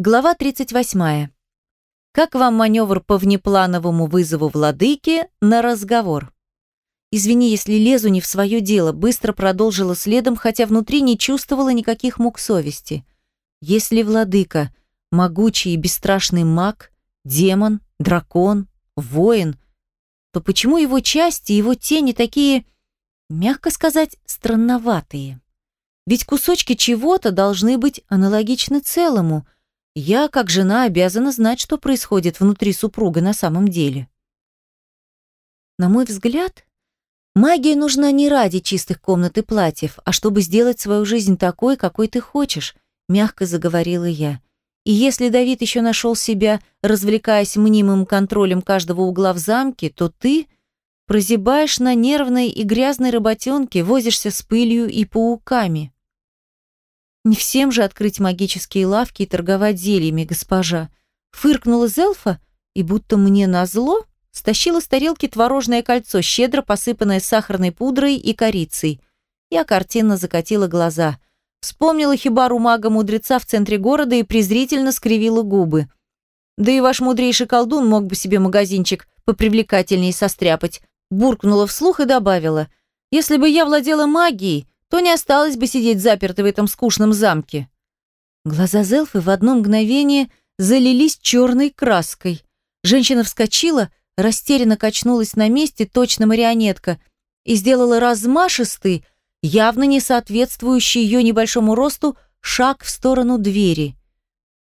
Глава 38. Как вам маневр по внеплановому вызову владыки на разговор? Извини, если лезу не в свое дело, быстро продолжила следом, хотя внутри не чувствовала никаких мук совести. Если владыка – могучий и бесстрашный маг, демон, дракон, воин, то почему его части, его тени такие, мягко сказать, странноватые? Ведь кусочки чего-то должны быть аналогичны целому – я, как жена, обязана знать, что происходит внутри супруга на самом деле. На мой взгляд, магия нужна не ради чистых комнат и платьев, а чтобы сделать свою жизнь такой, какой ты хочешь, мягко заговорила я. И если Давид еще нашел себя, развлекаясь мнимым контролем каждого угла в замке, то ты прозябаешь на нервной и грязной работенке, возишься с пылью и пауками. Не всем же открыть магические лавки и торговать зельями, госпожа. Фыркнула Зелфа и будто мне назло стащила с тарелки творожное кольцо, щедро посыпанное сахарной пудрой и корицей. Я картинно закатила глаза. Вспомнила хибару мага-мудреца в центре города и презрительно скривила губы. Да и ваш мудрейший колдун мог бы себе магазинчик попривлекательнее состряпать. Буркнула вслух и добавила. Если бы я владела магией, то не осталось бы сидеть запертой в этом скучном замке. Глаза Зелфы в одно мгновение залились черной краской. Женщина вскочила, растерянно качнулась на месте, точно марионетка, и сделала размашистый, явно не соответствующий ее небольшому росту, шаг в сторону двери.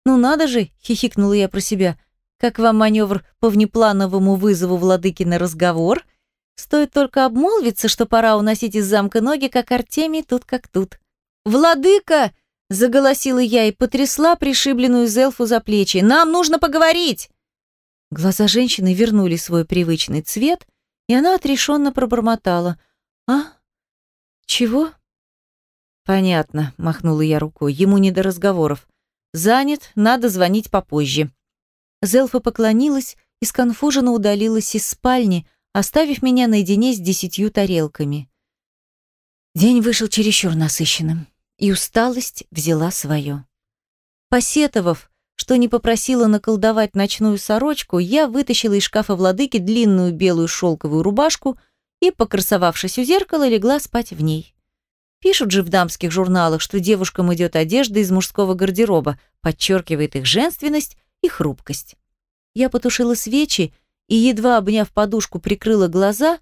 «Ну надо же!» — хихикнула я про себя. «Как вам маневр по внеплановому вызову владыки на разговор?» Стоит только обмолвиться, что пора уносить из замка ноги, как Артемий тут как тут. «Владыка!» — заголосила я и потрясла пришибленную Зелфу за плечи. «Нам нужно поговорить!» Глаза женщины вернули свой привычный цвет, и она отрешенно пробормотала. «А? Чего?» «Понятно», — махнула я рукой. «Ему не до разговоров. Занят, надо звонить попозже». Зелфа поклонилась и сконфуженно удалилась из спальни, оставив меня наедине с десятью тарелками. День вышел чересчур насыщенным, и усталость взяла свое. Посетовав, что не попросила наколдовать ночную сорочку, я вытащила из шкафа владыки длинную белую шелковую рубашку и, покрасовавшись у зеркала, легла спать в ней. Пишут же в дамских журналах, что девушкам идет одежда из мужского гардероба, подчеркивает их женственность и хрупкость. Я потушила свечи и, едва обняв подушку, прикрыла глаза,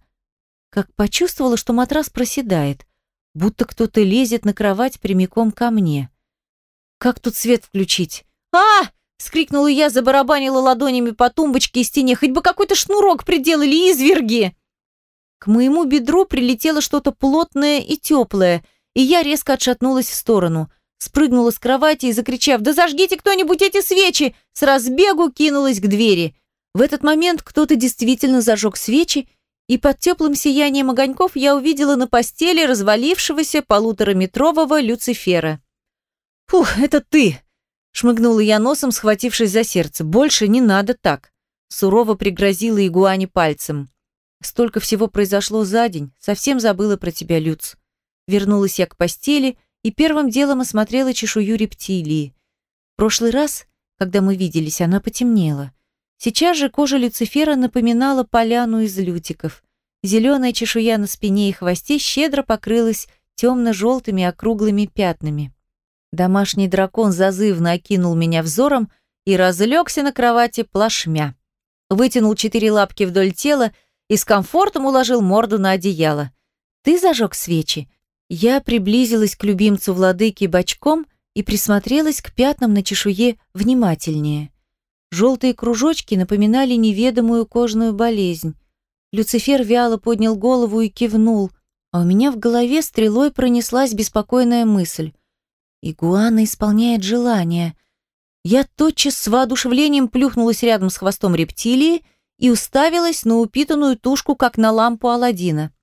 как почувствовала, что матрас проседает, будто кто-то лезет на кровать прямиком ко мне. «Как тут свет включить?» «А!» — скрикнула я, забарабанила ладонями по тумбочке и стене. «Хоть бы какой-то шнурок приделали, изверги!» К моему бедру прилетело что-то плотное и теплое, и я резко отшатнулась в сторону. Спрыгнула с кровати и, закричав «Да зажгите кто-нибудь эти свечи!» с разбегу кинулась к двери. В этот момент кто-то действительно зажег свечи, и под теплым сиянием огоньков я увидела на постели развалившегося полутораметрового Люцифера. «Фух, это ты!» — шмыгнула я носом, схватившись за сердце. «Больше не надо так!» — сурово пригрозила игуане пальцем. «Столько всего произошло за день, совсем забыла про тебя, Люц». Вернулась я к постели и первым делом осмотрела чешую рептилии. В прошлый раз, когда мы виделись, она потемнела — Сейчас же кожа Люцифера напоминала поляну из лютиков. Зеленая чешуя на спине и хвосте щедро покрылась темно-желтыми округлыми пятнами. Домашний дракон зазывно окинул меня взором и разлегся на кровати плашмя. Вытянул четыре лапки вдоль тела и с комфортом уложил морду на одеяло. «Ты зажег свечи?» Я приблизилась к любимцу владыки бочком и присмотрелась к пятнам на чешуе внимательнее. Желтые кружочки напоминали неведомую кожную болезнь. Люцифер вяло поднял голову и кивнул, а у меня в голове стрелой пронеслась беспокойная мысль. Игуана исполняет желание. Я тотчас с воодушевлением плюхнулась рядом с хвостом рептилии и уставилась на упитанную тушку, как на лампу Аладдина.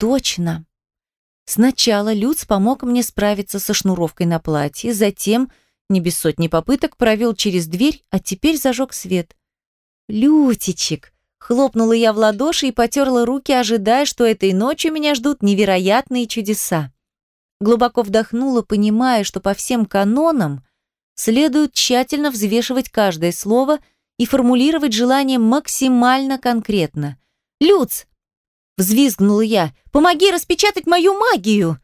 Точно. Сначала Люц помог мне справиться со шнуровкой на платье, затем – не без сотни попыток провел через дверь, а теперь зажег свет. «Лютичек!» Хлопнула я в ладоши и потерла руки, ожидая, что этой ночью меня ждут невероятные чудеса. Глубоко вдохнула, понимая, что по всем канонам следует тщательно взвешивать каждое слово и формулировать желание максимально конкретно. «Люц!» — взвизгнула я. «Помоги распечатать мою магию!»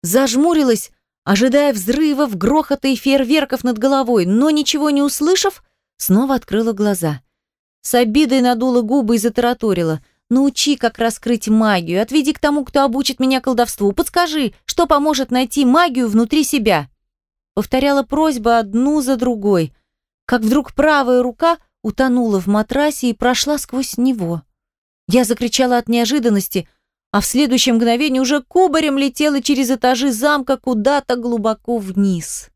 Зажмурилась, ожидая взрывов, грохота и фейерверков над головой, но ничего не услышав, снова открыла глаза. С обидой надула губы и затараторила. «Научи, как раскрыть магию, отведи к тому, кто обучит меня колдовству, подскажи, что поможет найти магию внутри себя». Повторяла просьбы одну за другой, как вдруг правая рука утонула в матрасе и прошла сквозь него. Я закричала от неожиданности, а в следующее мгновение уже кубарем летела через этажи замка куда-то глубоко вниз.